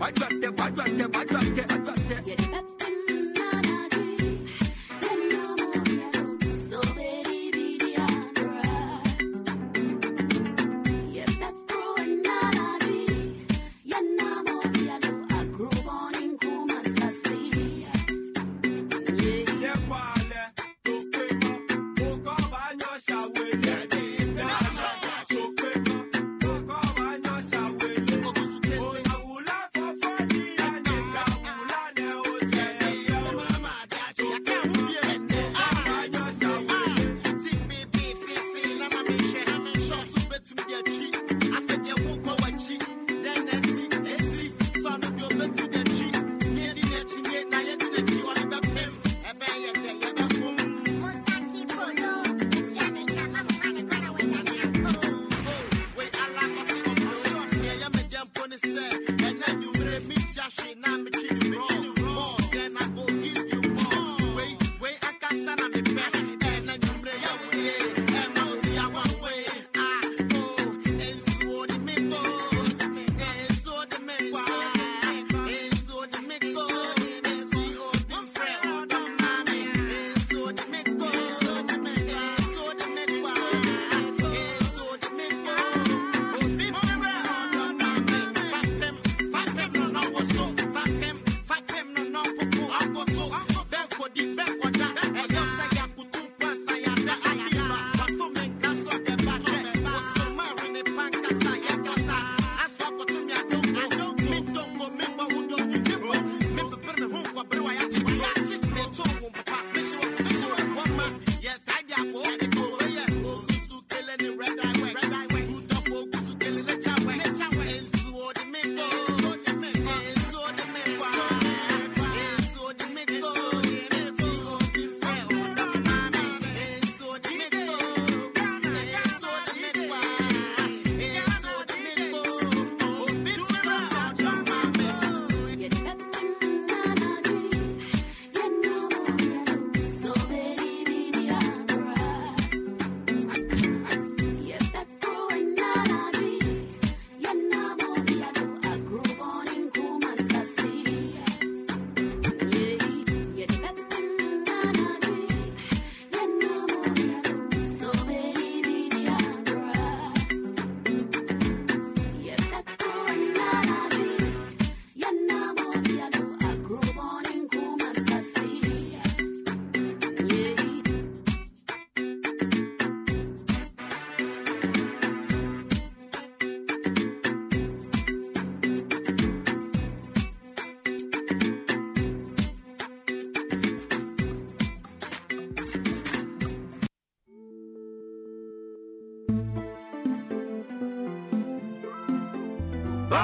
I drop that, I drop that,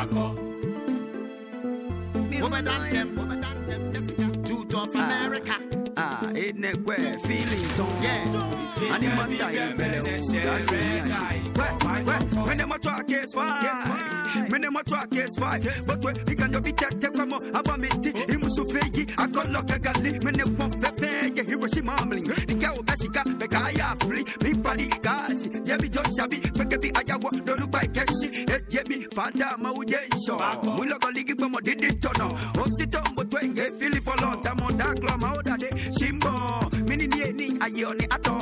Chicago. Woman anthem, woman Jessica, Dude of ah, America. Ah, it never feelings on? Yeah, and in my time, Bello, when I'm a track is five, when I'm a five, but back. Mula koligi pa mo didi tono. Osi tombo twenge fili folon. Tamo daklo ma oda de simbo Mini ni ni ayoni ato.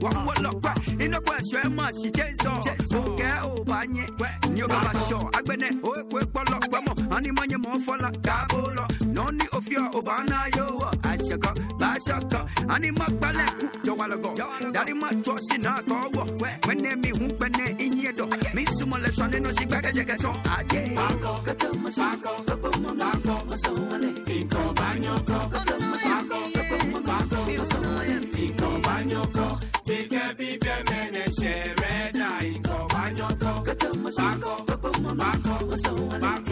Wan wala kwa. Ino kwa shwe ma shi chenso. Oke o banye. Nyo baba sho. Agbene o kwe polo. Kwamo. Ani manye mo fola. Kabolo. Noni ofio obana yo while ago. Daddy, my trust in our go, when they me who pen in your door. Miss Sumala, son, and she back at the gaton. I did. Marco, Katama, Sako, Kapama, Marco, Masomale, Inco, Banyoko, Katama, Sako, Kapama, Marco, Masomale, Inco, Banyoko, Bigger, bigger, men, and share red eye, Inco, Banyoko, Katama, Sako, Kapama, Marco, Masomale,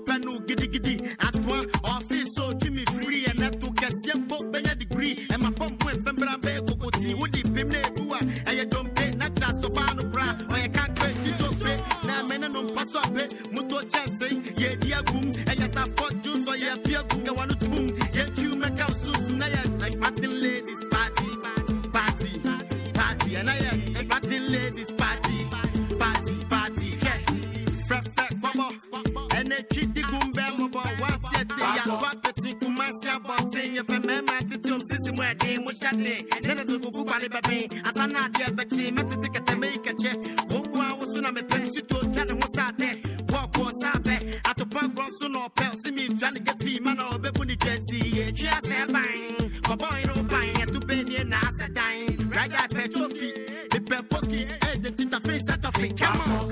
Pass up, Muto Chelsea, yeah, dear boom, and yes, I fought you, so yeah, Pia Kunga, one tum, yeah, you make out soon, like Martin ladies party, party, party, and I am Martin ladies party, party, party, yeah, fresh, fresh, bubble, and a kitty boom, bam, bubble, what's yet, yeah, what the thing, Kumasia, Bontin, if a man, Master Tom, Sissy, where they was shut in, then I do go by the baby, as I'm not there, but she met the ticket to make a trying to get me, man, or be put it, yeah, just have bang, for boy, no bang, to be in a dying, right that petrol fee, the pep pocket, and the face at the feet, come on.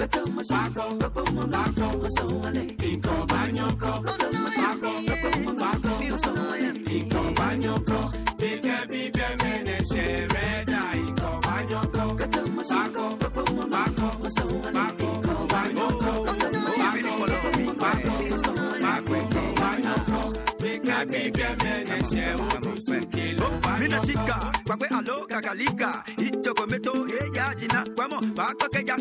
Mina shika, kwakwe alo kakalika Ichoko meto eya jina kwamo Bako keja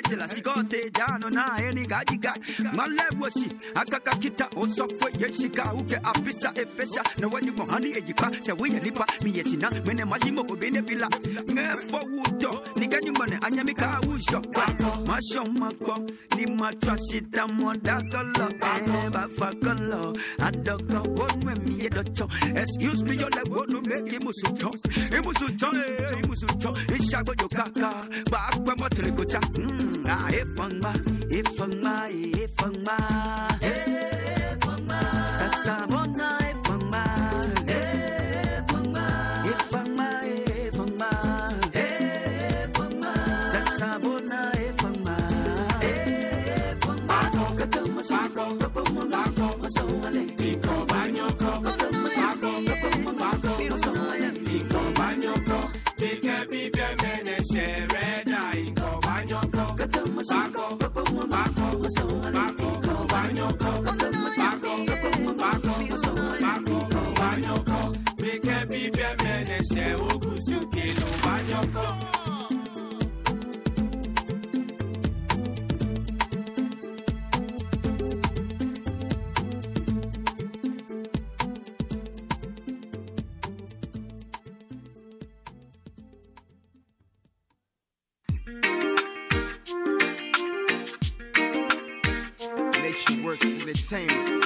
efite tela sigote Jano na eni gajiga Male woshi akaka kita Osofwe yeshika uke afisa efesha. Na wadi mohani ejipa Se wiye nipa. Miye china Mene mashimo kubine pila. Ngefo Ni Adoko docho. Excuse me yole wonu make imusucho Imusucho eh imusucho. Ishago yo kaka kocha Mm efangma Efangma Sasa bona efangma Efangma Efangma efangma Efangma Sasa bona sako Kapama nako kilo banyoko Works Entertainment.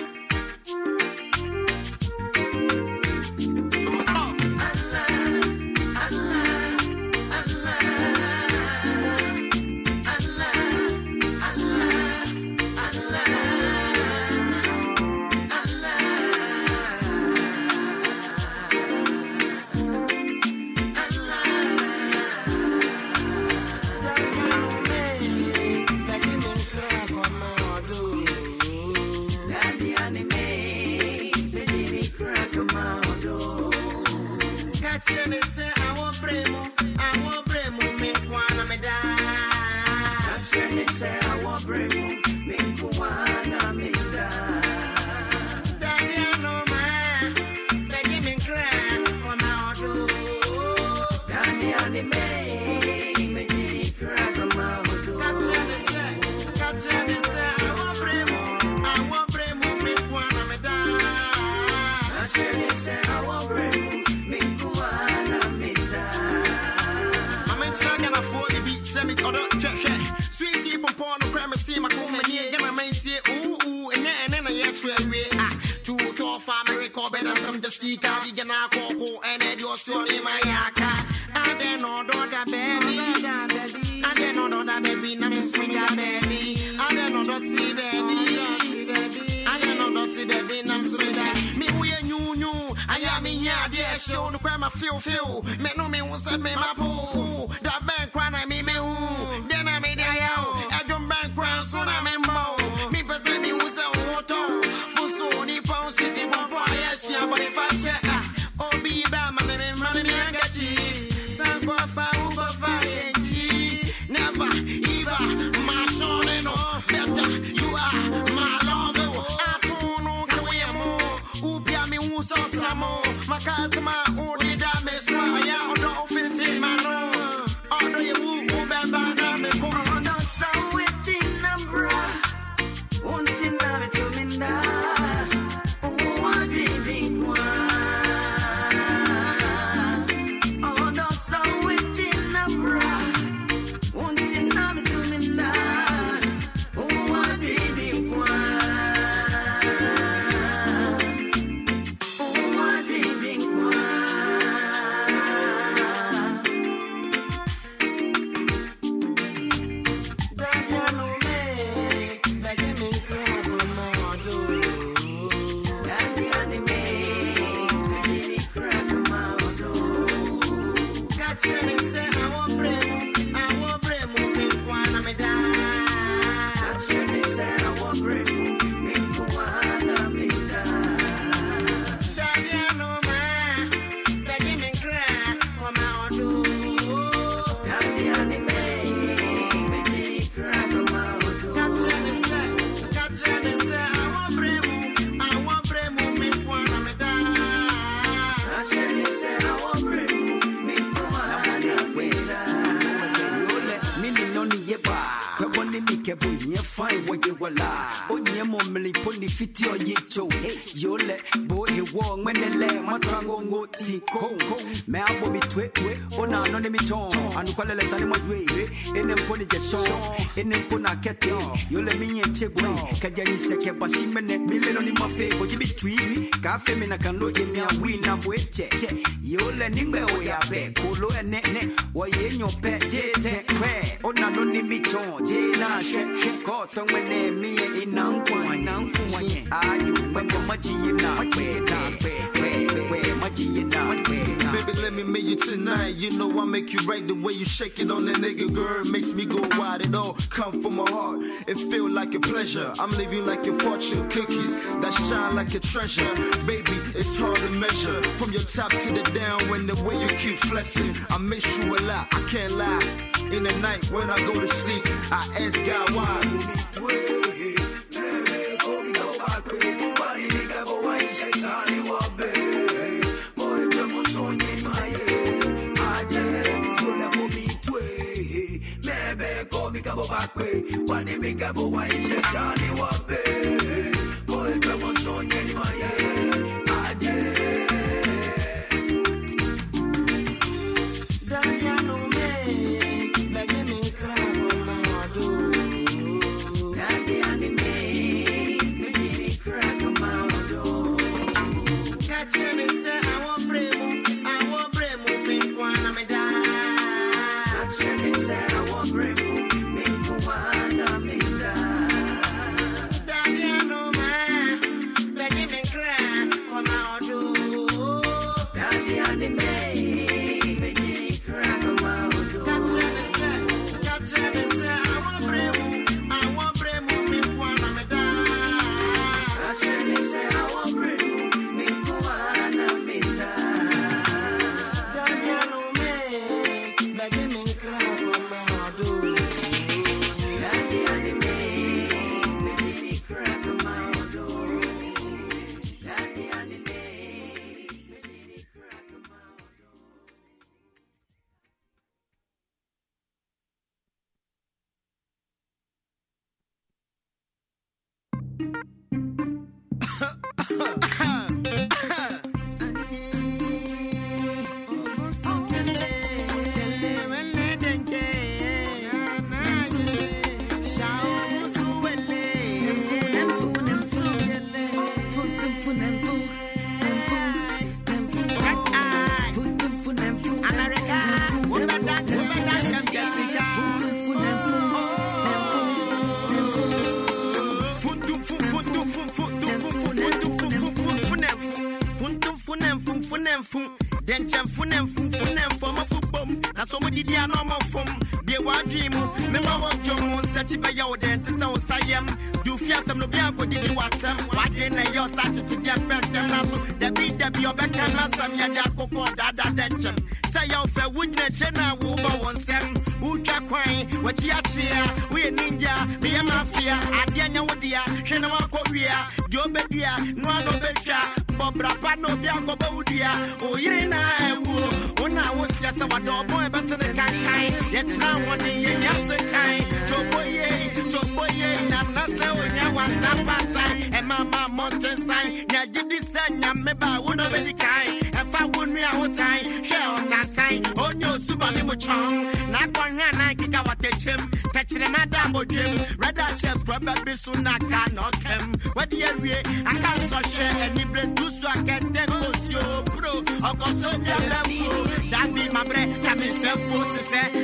Anu kwalele sani ywe. Ene mponi je so, ene mpona kete. Yole mi nye chegwe, kaja ni seke bashi mene. Mile no ni mafe, bo jibi twi. Ka fe mi na kando ye mi a wina bweche. Yole ningwe o ya be, kolo ene ne. Wa ye nyo pe, je te kwe. Ona no ni mi ton, je na. Ko to ngwene mi ye ina nkwa, ina nkwa ye. Ayu, mwengo maji ye na kwe, na kwe, na Baby, let me make you tonight. You know I make you right the way you shake it on that nigga, girl. Makes me go wild. It all come from my heart. It feel like a pleasure. I'm living like your fortune cookies that shine like a treasure. Baby, it's hard to measure from your top to the down. When the way you keep flexing, I miss you a lot. I can't lie. In the night when I go to sleep, I ask God why. I want sọṣẹ ẹni bre dusu akẹtẹ kò sí o pro ọkọ sójà bẹ wo dàbí mabrẹ kàmí sẹ fo sísẹ.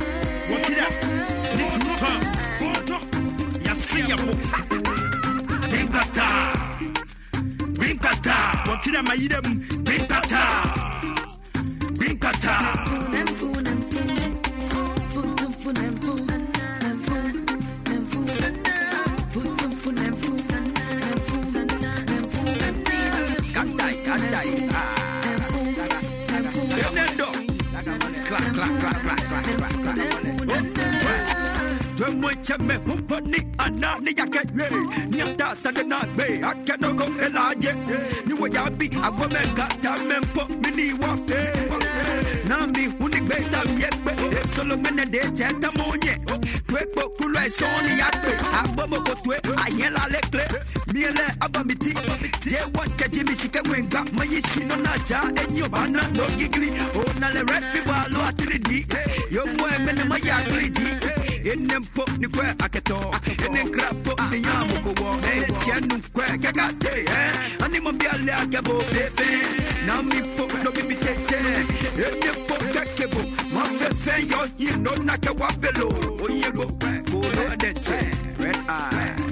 yidam a yidam bin kata bin kata Katai, katai, ah. Clap, clack clack clack clack clack clack clack Twemwecheme humponi anani yake niata sadena be akenogo elaje niwe yabi agwameka tamempo mini wafe nami unigbe tamyekbe esolo mene de cheta monye kwepo kulo esoni yakbe abomoko twe ayela lekle miele abamiti je wanche jimi shike wenga mayishino naja enyo bana no gigli onale refi walo atridi yo mwe mene mayagridi ɛnɛ mpo ne kɔ akɛtɔ ɛne nkra po ne nya mokowɔ ɛyɛ kyɛ no nkɔ kɛka te ane mɔ biale akɛbo fefe na mi po no bibi tete ɛnɛ po kɛkebo ma fɛfɛ yɔ yi no na kɛ wa belo. Oye go ko no ɛdɛ red eye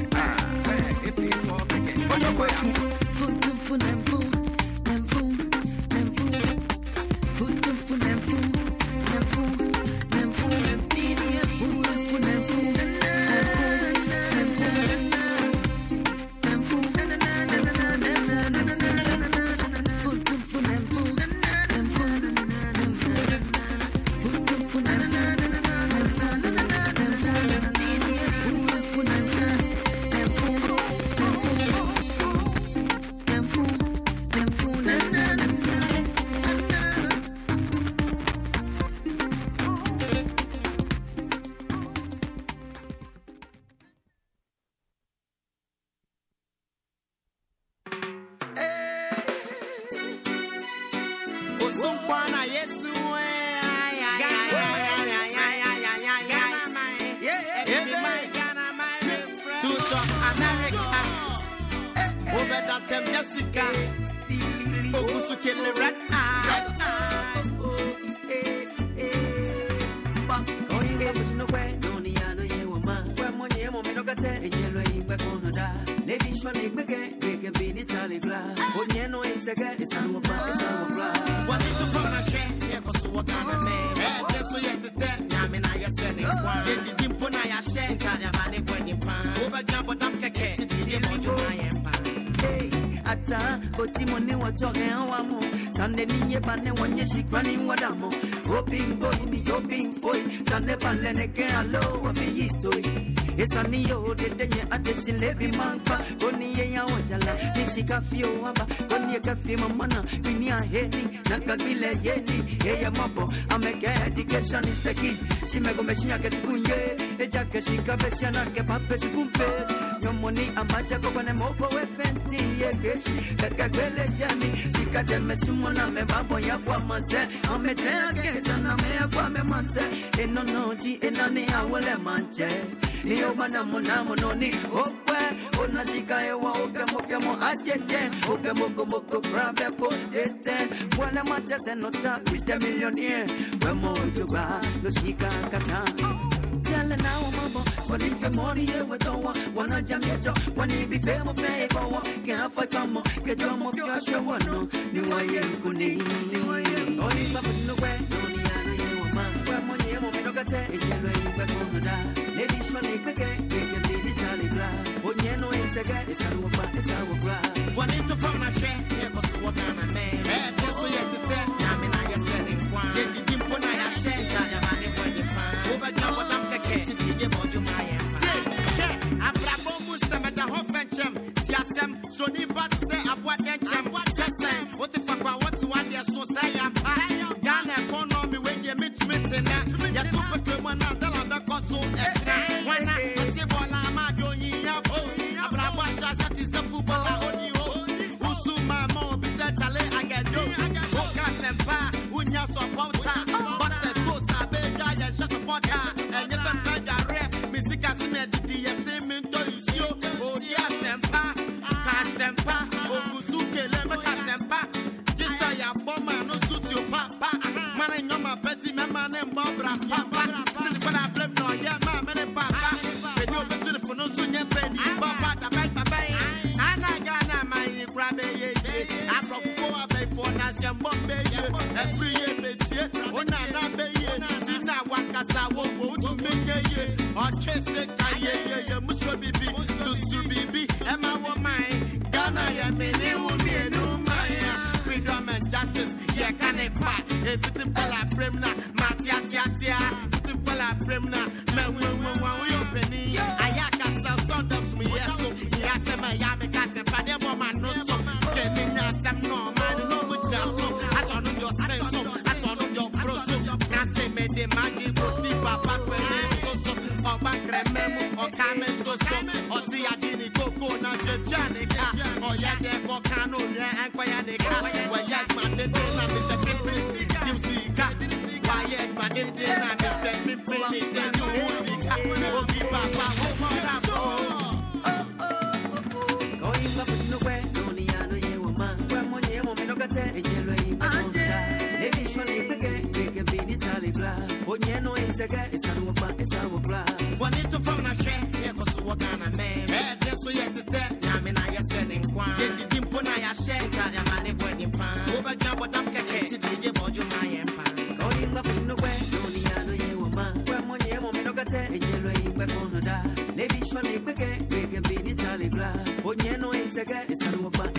shikrani wadamo hoping boy ni hoping boy. Sande bale ne ke alo wabi yitoi esani yo de denye ate silebi manpa koni ye ya wajala nishika fio waba koni ye kafi mamana dunia heni nakagile yeni ye ya mapo ameke education is the key. Si me gome shinya ke sikunye eja ke shika besiana ke pape sikunfe nyomoni amacha kokone moko we fenti ye geshi kaka kwele jami shika jeme sumona me babo ya fwa manse ame te akesa na me akwa me manse eno noji enani awole manche ni omana mona mononi okwe onashika ewa oke mofya mo achete. Oke moko moko krabe potete wala matese nota Mr. Millionaire. Wemo tuba lo shika kata. Tell now mama When if your money here with all Wanna jam your jaw When if you fail my favor Can't fight come on Get your mouth your show one no Ni wa ye kuni Only papa no way Only I know you want man When money mo me no kate Ejelo yi pe kono da. Lady shwani kweke Kweke bini tali bla Onye no isege Isaru wa pa Isaru wa Wani tu fana hwɛ yɛkɔ so wɔ Ghana mɛ. Ɛɛdɛ so yɛ tetɛ nyame na yɛsɛ ne nkwa. Yɛdidi isege, isanu wapa, isawu bla. Wani tu fam na hwɛ, yɛkɔ so wɔ Ghana mɛ. Ɛɛdɛ so yɛ tetɛ, nyame na yɛsɛ ne nkwa. Yɛdidi mpo na yɛahyɛ ntade ama ne bɔ ne paa. Wobɛgyina bɔdam kɛkɛ, titi yɛ bɔdwo ma yɛn paa. Oimba punukwe, noni ano ye wama. Kwa monye mo minokate, ejelo imba konda. Ebi shwani kweke, kweke bini tali bla. Onye no isege, isanu wapa, isawu bla.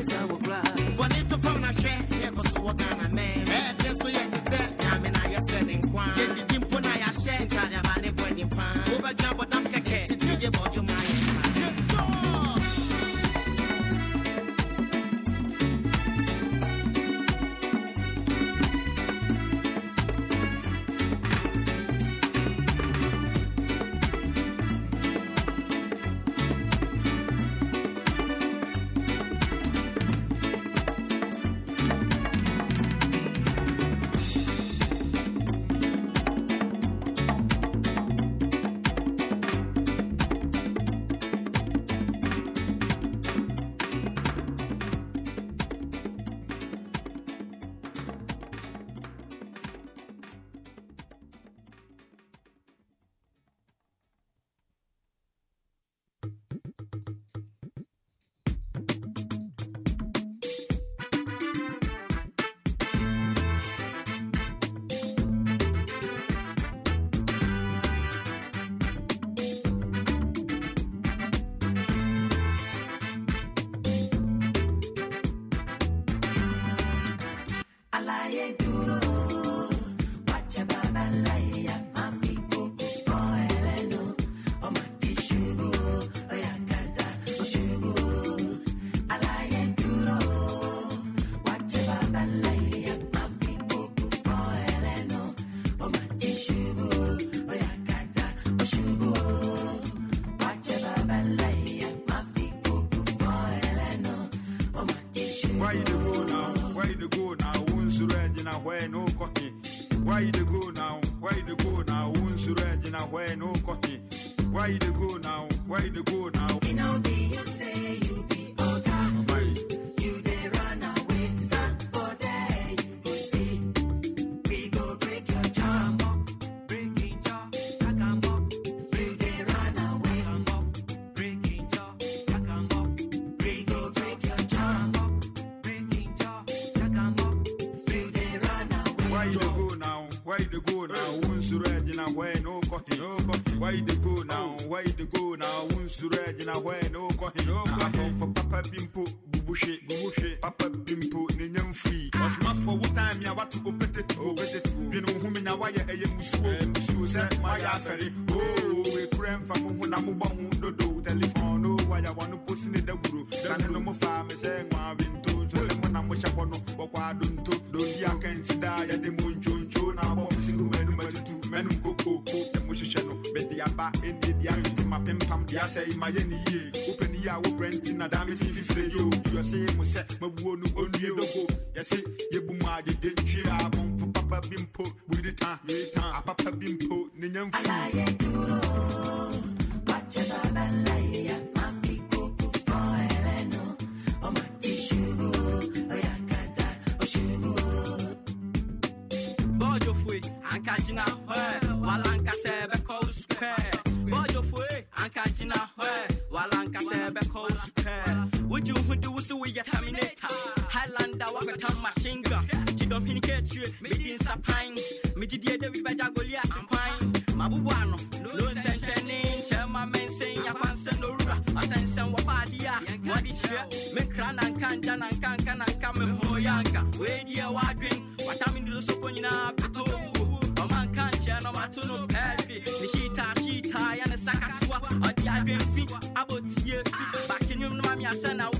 Chidom hini ketue, midi sapine. Midi die de we beja goliath pine. Mabubuano, lo sencheni, chema mensen ya kwanse no rura. Asensen wafadia, wadi chwe. Me krana nkanja na nkanka na nka me ho yanka. We die wadwin, watami ndilo soko nyina beto mu. Ọma nka nkyɛn na ɔmato no pɛɛhwe ne hyitaa hyitaa yɛ ne sakatoa ɔde adwemfi abɔtie fi bakenwom no ma me asɛ na wopɛ awia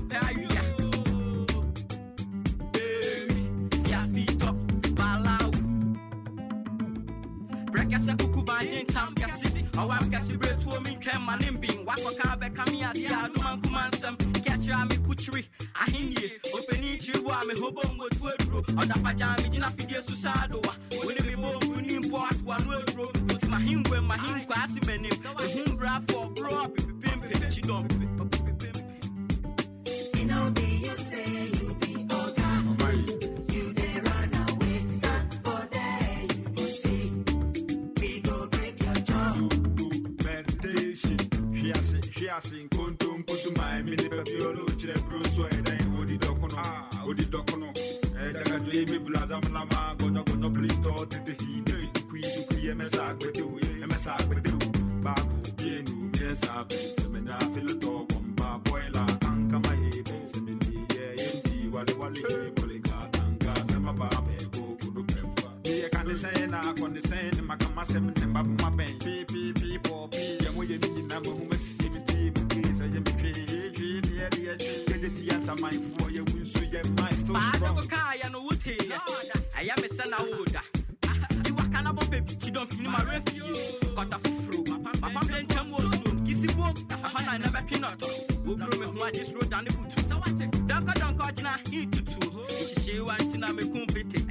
brɛkɛsɛ kuku baagye ntam kɛse ɔwam kɛse berɛ tuo me ntwɛn ma ne mbin wakɔka bɛka me ase adoma nkoma nsɛm kɛkyerɛ a me kukyiri ahennie ɔpɛni kyiri bo a mehobo mmotu aduro ɔdapagyaa megyina fidie so saa adowa wone mebɔ ni mpo atoa no aduro nti mahengwe mahenkwa ase m'anim mehu mbrafoɔ borɔ pepepempe kyidɔm ase, nkontompo so maa mi nipa bi ɔno kyerɛ buro so ɛdan ah, odi dɔko no, odi eh, dɔko no. Ɛdagadwo yi mi bula damalama, gɔnyɔgɔnyɔ pilitɔ tete hi de dukui dukui ɛmɛsa agbede o, ɛmɛsa agbede o. Baako, mienu, miɛnsa, sɛmɛnya filitɔ, bɔmba, bɔila, ankama ye, bɛnsɛmɛni, yɛ yendi, wale wale, bɔle ka tanka, sɛma ba bɛ ko kodo pɛmpa. Yɛ ka ne sɛn na sɛn ne maka masɛm ne mba boma bɛn piipiipi pɔɔpi yɛ mo yɛ ne nyina ma ɛyɛ me sɛ na woda nti waka na bɔ baabi kyidɔm pini ma werɛ fie kɔtɔ foforo papa mmerɛ nkyɛm wɔ suom kisi bom ɛhɔ na ɛnɛ bɛtwe nɔtɔ wɔburo me ho agye soro dane butu sɛ wate dɔnkɔdɔnkɔ ɔgyena he tutuo nhyehyɛe wa nti na mekum pete ɛyɛ mpa ayai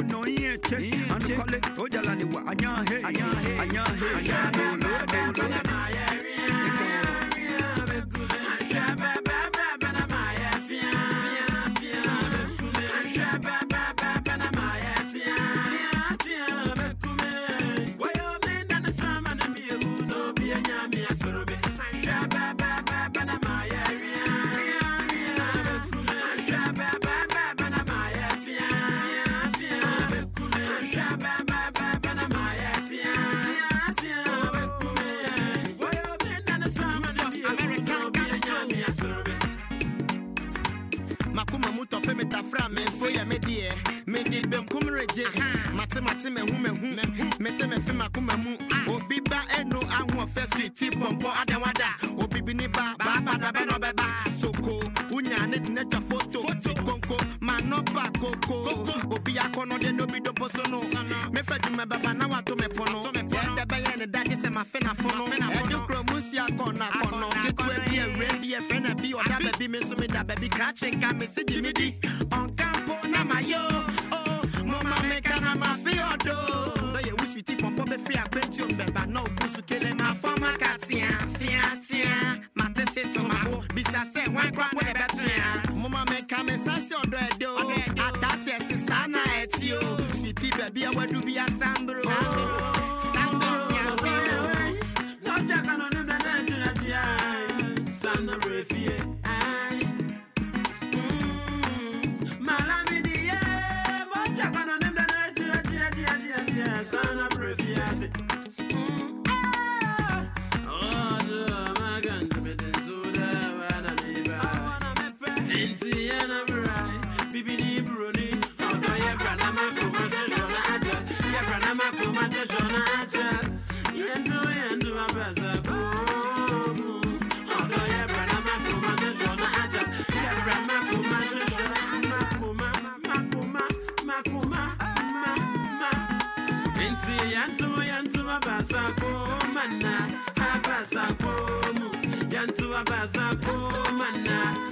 benkum regye mate mate mehu mehu mesɛ mefe makoma mu. Obi ba ɛno ahoɔfɛ suiti pɔmpɔ adawada obi bi ne ba baabada bɛ na ɔbɛba soko wonya ne de ne twa foto. Konko manɔba koko. Obi akɔnɔ de ne obi dompo so no mefɛ dwuma baba na wato me pono. Yɛdɛ bɛyɛ ne dagye sɛ mafe nafo no ɛde kuromu si akɔnɔ akɔnɔ ketewa bi awura bi ɛfrɛ na bi ɔda baabi me nso meda baabi krakye nka me na ɛtio switi baabi a wadu bi asambro sambro yantu abasa komana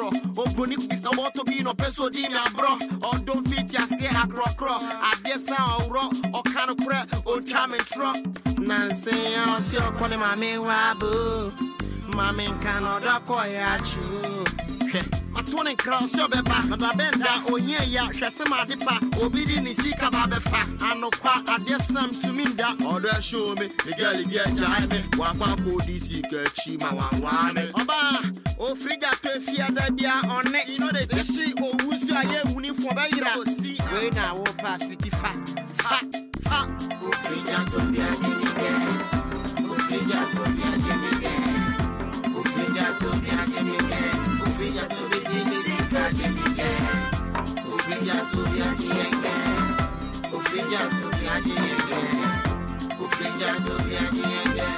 agro. Obroni is to be no peso di me bro. Or don't fit ya say agro cro. Adesa or ro or can cra or charming truck. Nancy, I'll see your calling me wabu. maame nka na ɔda kɔ yɛ akyew hwɛ mato ne nkra ɔsɛ ɔbɛba na dabɛnda onyɛ ya hwɛ sɛ ma ade pa babefa. di no sika ba bɛfa anokwa adeɛ sam tumi nda. Ɔdɔ ɛhyɛ omi ne gɛli bi agyae me. Wakɔ akɔ odi sika akyi ma wanwaa me. Ɔbaa ofiri gya to efiada bia ɔne ɛsi owu so a yɛ wuni fɔ ɔbɛyera osi wei na awo pa sweetie fa fa fa ofiri gya to bia gye ne gɛ ofiri gya to bia gye ne emege ofeya tobi dini sika jebige ofeya tobi ajiyege ofeya tobi ajiyege ofeya tobi ajiyege.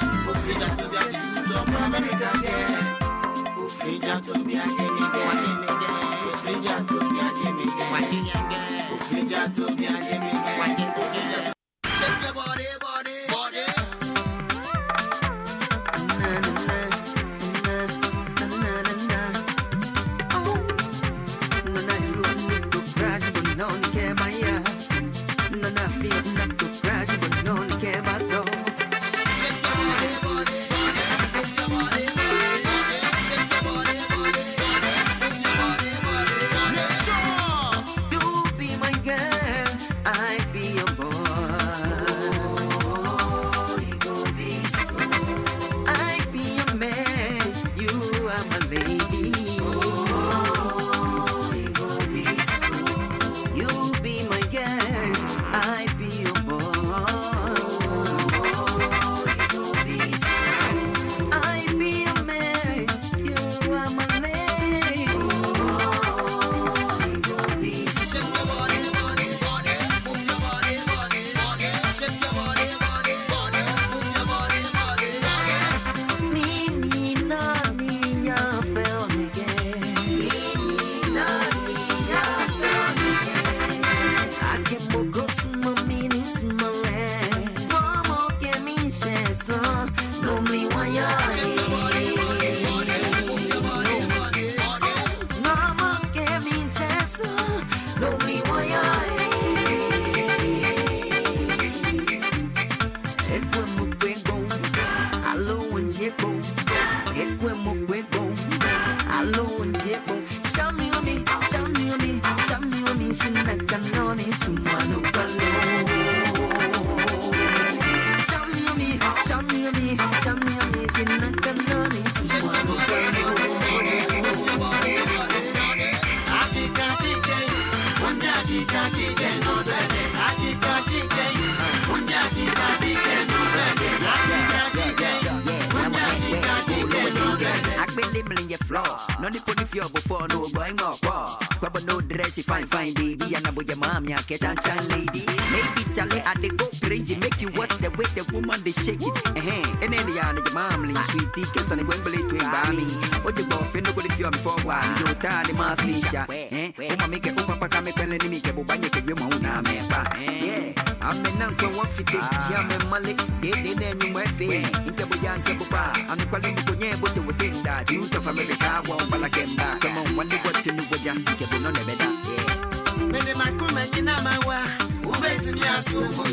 na boy,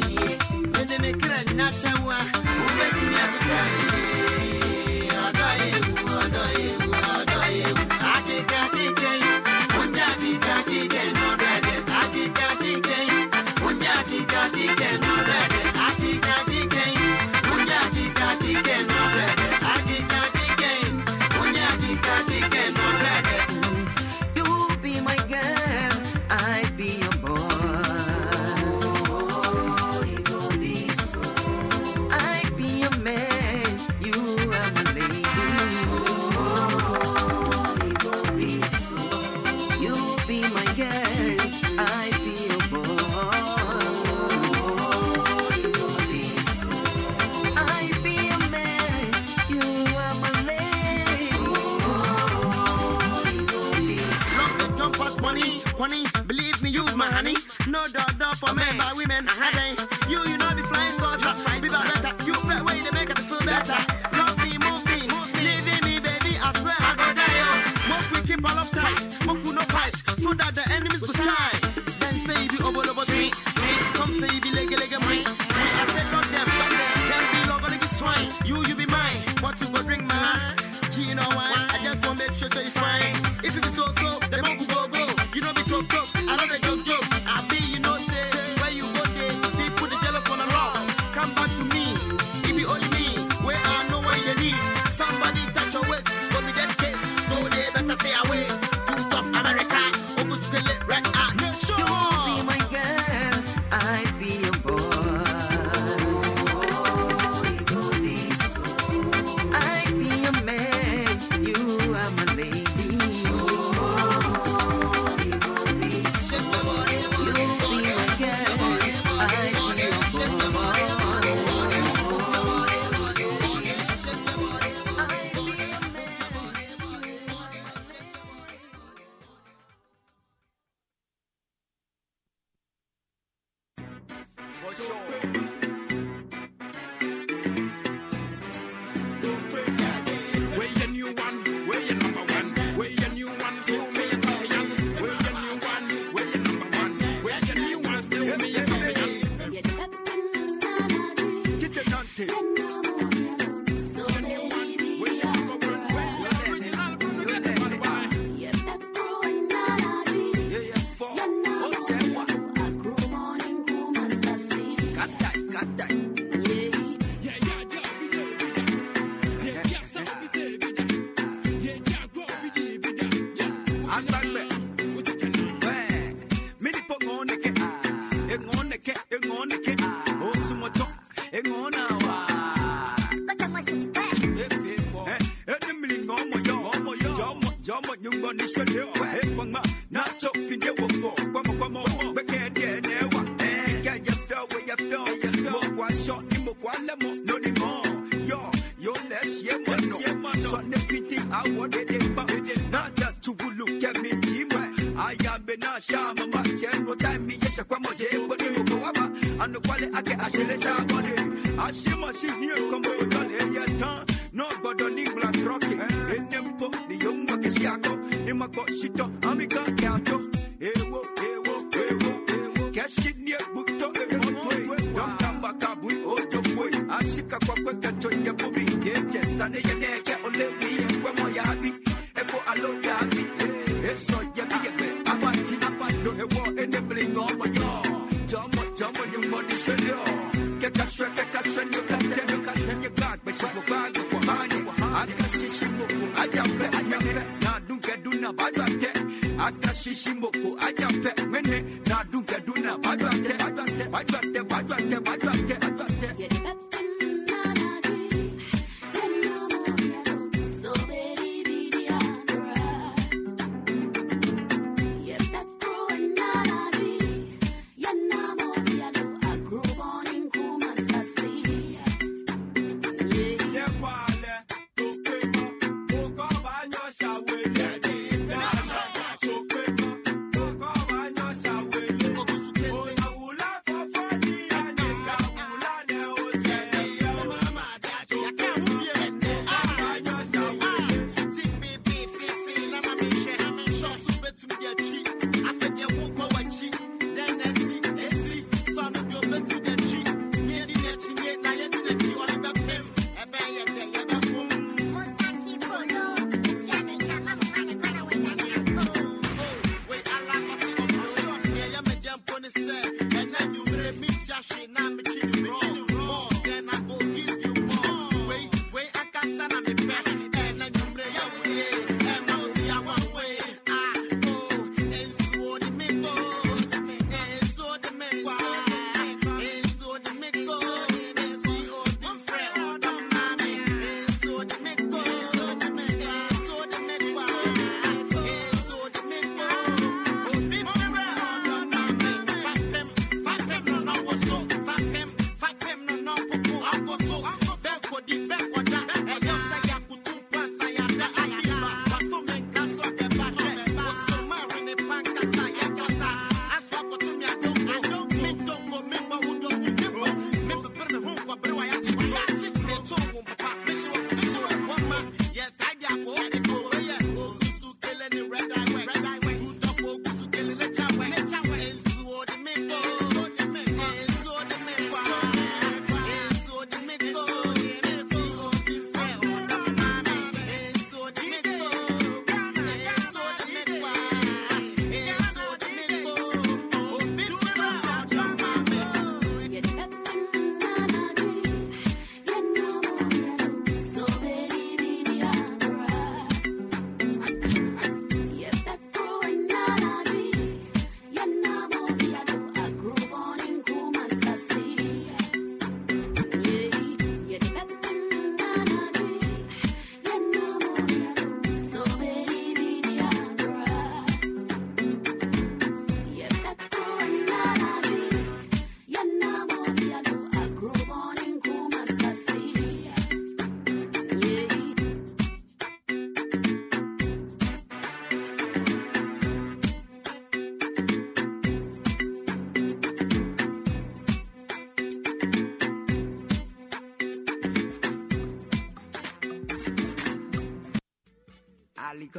and they make a natural one.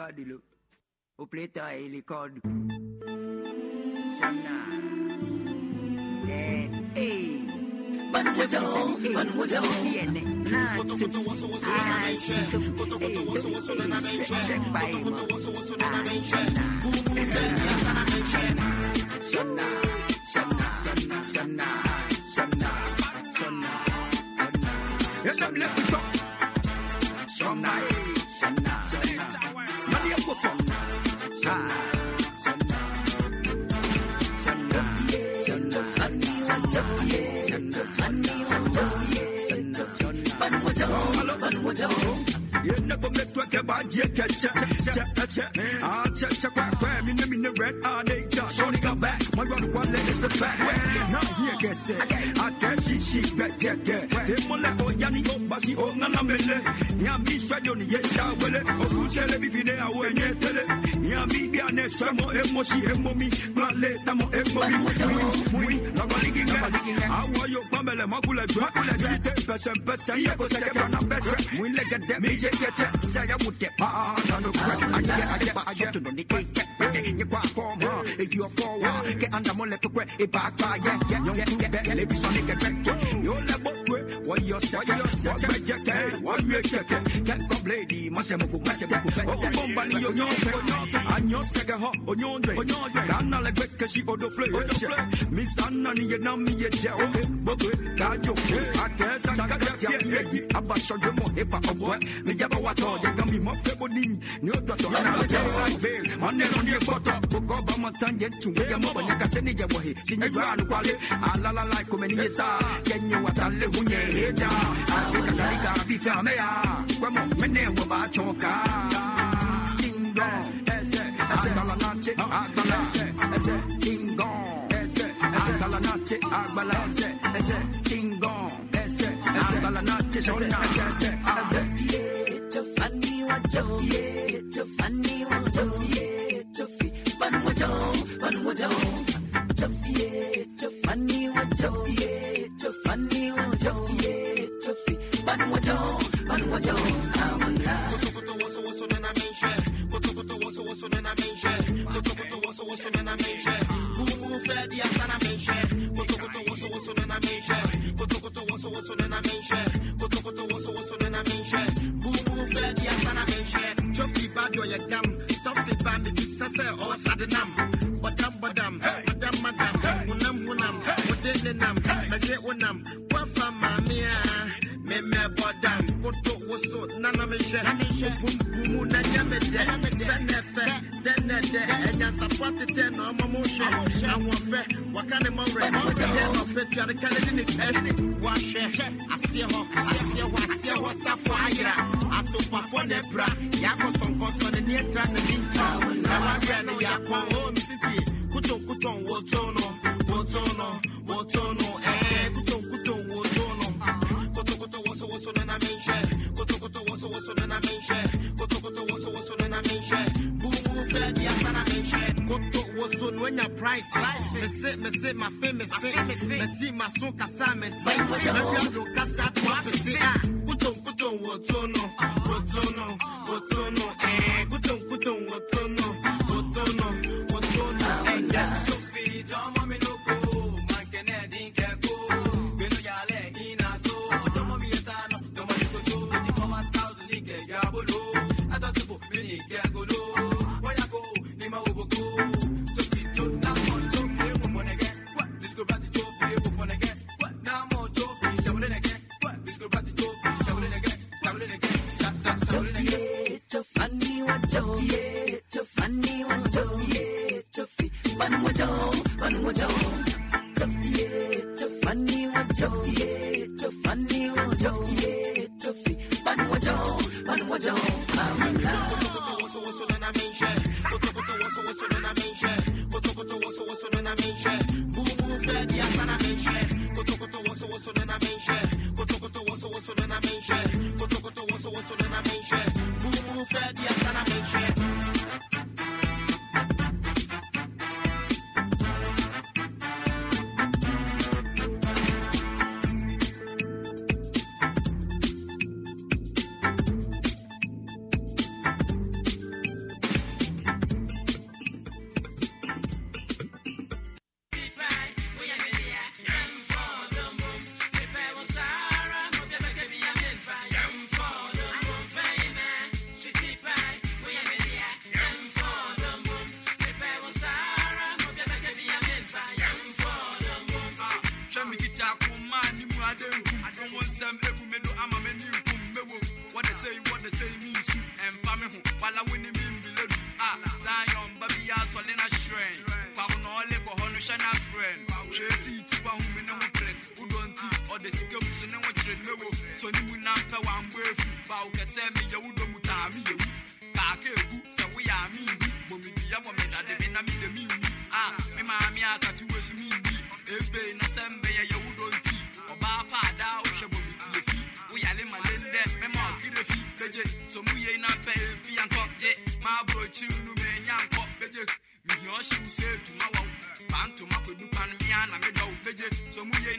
Alicardilo. O pleta e licardo. Shana. Eh, eh. Banwajo, emo, si, emo, mi. Plan, tamo, emo, mi. Mui, mui, la, kwa, ligi, nga. Awa, yo, pambele, makule, dra. Mili, te, pese, pese, ye, ko, seke, brana, betre. Mui, le, get mi, je, get that. Say, I would get, ah, ah, no, crap. I get, I get, I get, to the nick, get, you kwa, huh? If you're forward, get under, mo, le, to, kwe, e, back, by, yeah, yeah, yeah, yeah, yeah, lebi, son, get, get, yo, le, bo, kwe, what you're second, what, be, what, you, get, get, get, come, lady, ma, se, mo, ku, ma, se, mo, ku, oh, bomba, ni, yo, yo, anyo, second, ho, o, nyo, dre, kana, le, kwe, ke, shi, odo, flay, miss Anna, ni, ye, na, mi, ye, je, okay, bo, kwe, ka, jo, ake, sa, ka, ja, ye, ye, aba, so, yo, mo, e, pa, o, boy, mi, jaba, wa, to, ye, ka, mi, mo, fe, bo, ni, ni, o, to, le, je, like, bail, ane, no, ni, e, koto, boko, ba, ma, tan, ye, tu, ye, mo, ba, nye, ka, se, ni, ye, wo, he, si, nye, gra, nu, kwale, ala, la, la, kome, ni, ye, sa, ye, nye, wa, ta, le, hu, nye, he, ja, a, se, ka, ka, li, ka, fi, fe, me, ya, kwe, mo, me, ne, wo, ba, chon, ka, ding, dong, ese, agbala, nache, agbala, ese, ese, ding, dong, ese, agbala, nache, agbala, ese, ese, ding, dong, ese, ese, agbala, nache, shona, ese, ese, ese, soul in the game. Soul in the game. So mu yei